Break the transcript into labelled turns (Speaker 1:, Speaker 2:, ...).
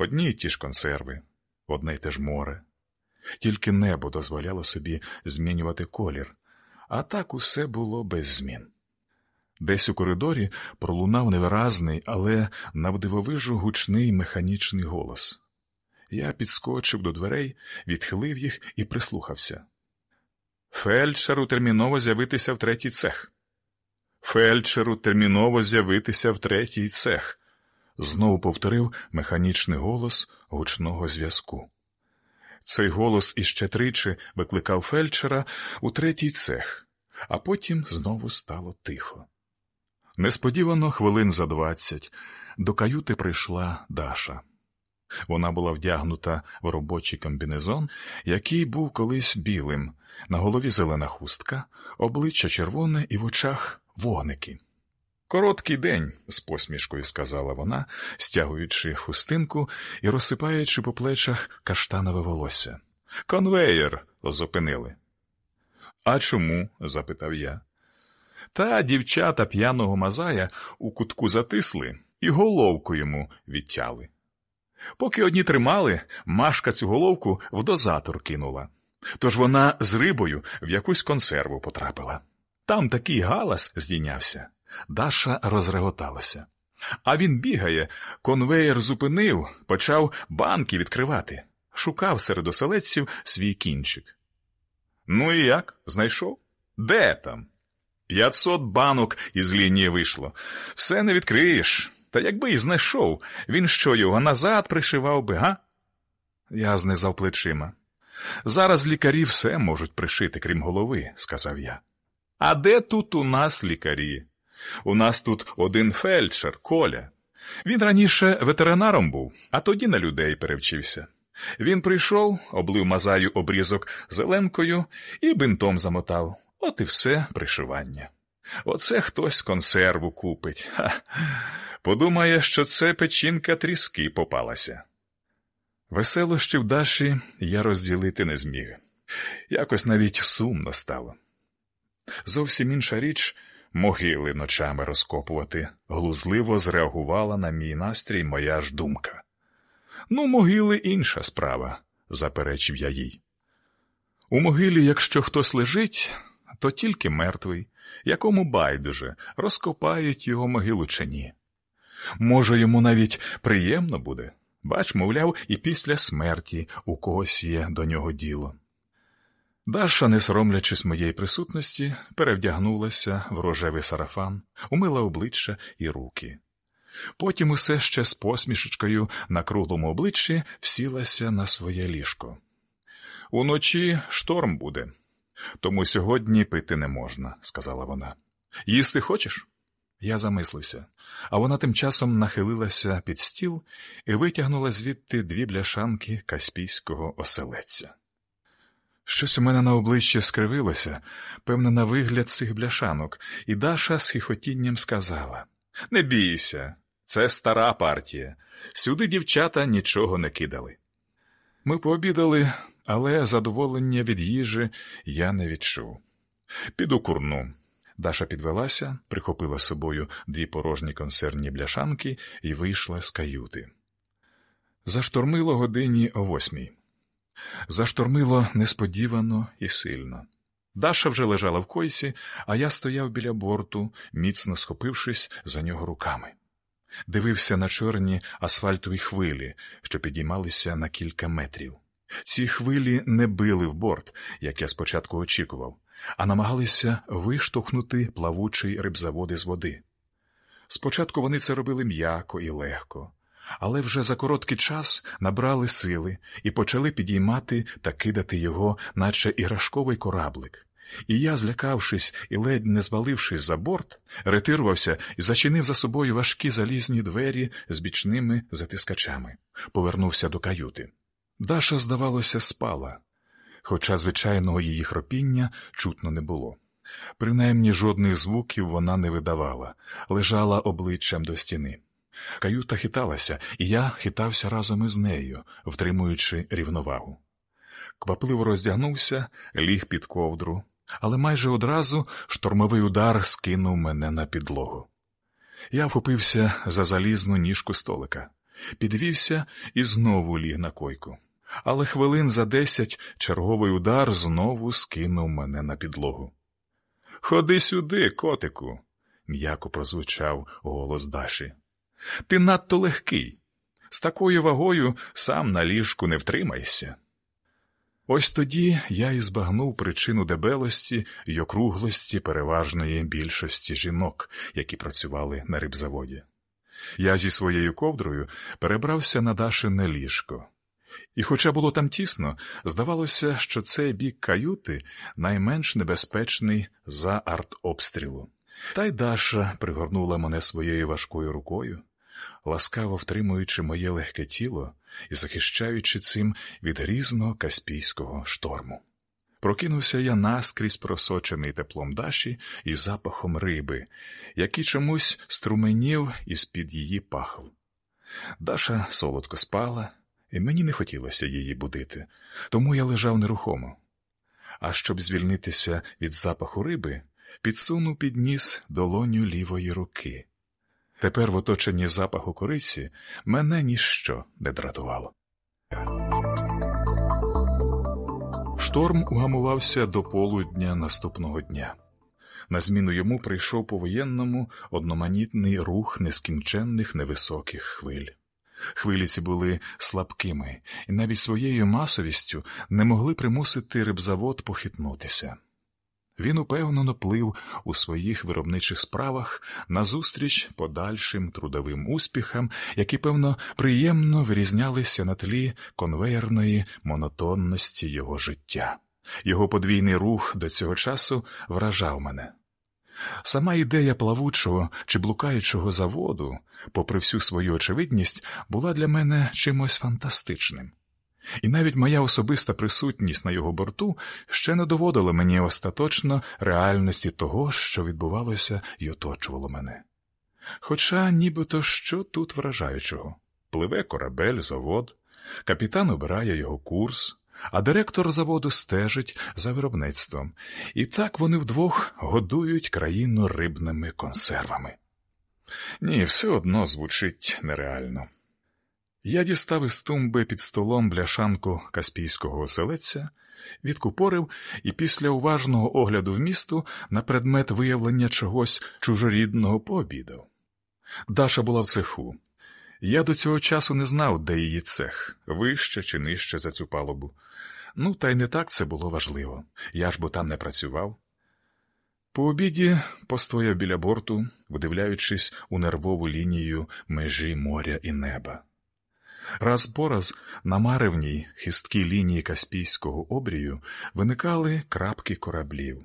Speaker 1: Одні й ті ж консерви, одне й те ж море. Тільки небо дозволяло собі змінювати колір, а так усе було без змін. Десь у коридорі пролунав невиразний, але навдивовижу гучний механічний голос. Я підскочив до дверей, відхилив їх і прислухався. Фельдшеру терміново з'явитися в третій цех. Фельдшеру терміново з'явитися в третій цех. Знову повторив механічний голос гучного зв'язку. Цей голос іще тричі викликав фельдшера у третій цех, а потім знову стало тихо. Несподівано, хвилин за двадцять, до каюти прийшла Даша. Вона була вдягнута в робочий комбінезон, який був колись білим, на голові зелена хустка, обличчя червоне і в очах вогники. Короткий день, з посмішкою сказала вона, стягуючи хустинку і розсипаючи по плечах каштанове волосся. Конвеєр зупинили. А чому? запитав я. Та дівчата п'яного Мазая у кутку затисли і головку йому відтяли. Поки одні тримали, Машка цю головку в дозатор кинула. Тож вона з рибою в якусь консерву потрапила. Там такий галас здійнявся. Даша розреготалася. А він бігає, конвеєр зупинив, почав банки відкривати, шукав серед оселедців свій кінчик. Ну і як? Знайшов? Де там? П'ятсот банок із лінії вийшло. Все не відкриєш. Та якби і знайшов, він що його назад пришивав би, га? Я знизав плечима. Зараз лікарі все можуть пришити, крім голови, сказав я. А де тут у нас лікарі? У нас тут один фельдшер, Коля. Він раніше ветеринаром був, а тоді на людей перевчився. Він прийшов, облив мазаю обрізок зеленкою і бинтом замотав. От і все пришивання. Оце хтось консерву купить. Ха. Подумає, що це печінка тріски попалася. Веселощів Даші я розділити не зміг. Якось навіть сумно стало. Зовсім інша річ могили ночами розкопувати, глузливо зреагувала на мій настрій моя ж думка. Ну, могили інша справа, заперечив я їй. У могилі, якщо хтось лежить, то тільки мертвий, якому байдуже, розкопають його могилу чи ні. Може, йому навіть приємно буде, бач, мовляв, і після смерті у когось є до нього діло. Даша, не соромлячись моєї присутності, перевдягнулася в рожевий сарафан, умила обличчя і руки. Потім усе ще з посмішечкою на круглому обличчі всілася на своє ліжко. Уночі шторм буде, тому сьогодні пити не можна, сказала вона. Їсти хочеш? Я замислився, а вона тим часом нахилилася під стіл і витягнула звідти дві бляшанки каспійського оселедця. Щось у мене на обличчі скривилося, певне, на вигляд цих бляшанок, і Даша з хихотінням сказала Не бійся, це стара партія. Сюди дівчата нічого не кидали. Ми пообідали, але задоволення від їжі я не відчув. Піду курну. Даша підвелася, прихопила собою дві порожні консервні бляшанки і вийшла з каюти. Заштормило годині о восьмій. Заштормило несподівано і сильно. Даша вже лежала в койсі, а я стояв біля борту, міцно схопившись за нього руками. Дивився на чорні асфальтові хвилі, що підіймалися на кілька метрів. Ці хвилі не били в борт, як я спочатку очікував, а намагалися виштовхнути плавучий рибзавод із води. Спочатку вони це робили м'яко і легко, але вже за короткий час набрали сили і почали підіймати та кидати його, наче іграшковий кораблик. І я, злякавшись і ледь не звалившись за борт, ретирувався і зачинив за собою важкі залізні двері з бічними затискачами, повернувся до каюти. Даша, здавалося, спала, хоча звичайного її хропіння чутно не було. Принаймні жодних звуків вона не видавала, лежала обличчям до стіни. Каюта хиталася, і я хитався разом із нею, втримуючи рівновагу. Квапливо роздягнувся, ліг під ковдру, але майже одразу штормовий удар скинув мене на підлогу. Я вхопився за залізну ніжку столика. підвівся і знову ліг на койку. Але хвилин за десять черговий удар знову скинув мене на підлогу. Ходи сюди, котику, м'яко прозвучав голос Даші. Ти надто легкий. З такою вагою сам на ліжку не втримайся. Ось тоді я і збагнув причину дебелості й округлості переважної більшості жінок, які працювали на рибзаводі. Я зі своєю ковдрою перебрався на Дашине ліжко. І, хоча було там тісно, здавалося, що цей бік каюти найменш небезпечний за артобстрілу. Та й Даша пригорнула мене своєю важкою рукою, ласкаво втримуючи моє легке тіло і захищаючи цим від грізного каспійського шторму. Прокинувся я наскрізь просочений теплом Даші і запахом риби, який чомусь струменів із під її пахв. Даша солодко спала, і мені не хотілося її будити, тому я лежав нерухомо. А щоб звільнитися від запаху риби, підсунув під ніс долоню лівої руки. Тепер в оточенні запаху кориці мене ніщо не дратувало. Шторм угамувався до полудня наступного дня. На зміну йому прийшов по воєнному одноманітний рух нескінченних невисоких хвиль. Хвилі ці були слабкими і навіть своєю масовістю не могли примусити рибзавод похитнутися. Він упевнено плив у своїх виробничих справах назустріч подальшим трудовим успіхам, які, певно, приємно вирізнялися на тлі конвеєрної монотонності його життя. Його подвійний рух до цього часу вражав мене. Сама ідея плавучого чи блукаючого заводу, попри всю свою очевидність, була для мене чимось фантастичним. І навіть моя особиста присутність на його борту ще не доводила мені остаточно реальності того, що відбувалося і оточувало мене. Хоча нібито що тут вражаючого пливе корабель, завод, капітан обирає його курс, а директор заводу стежить за виробництвом, і так вони вдвох годують країну рибними консервами. Ні, все одно звучить нереально. Я дістав із тумби під столом бляшанку каспійського оселедця, відкупорив і після уважного огляду в місту на предмет виявлення чогось чужорідного пообідав. Даша була в цеху. Я до цього часу не знав, де її цех, вище чи нижче за цю палубу. Ну, та й не так це було важливо. Я ж бо там не працював. По обіді постояв біля борту, вдивляючись у нервову лінію межі моря і неба. Раз по раз на маревній хисткій лінії Каспійського обрію виникали крапки кораблів.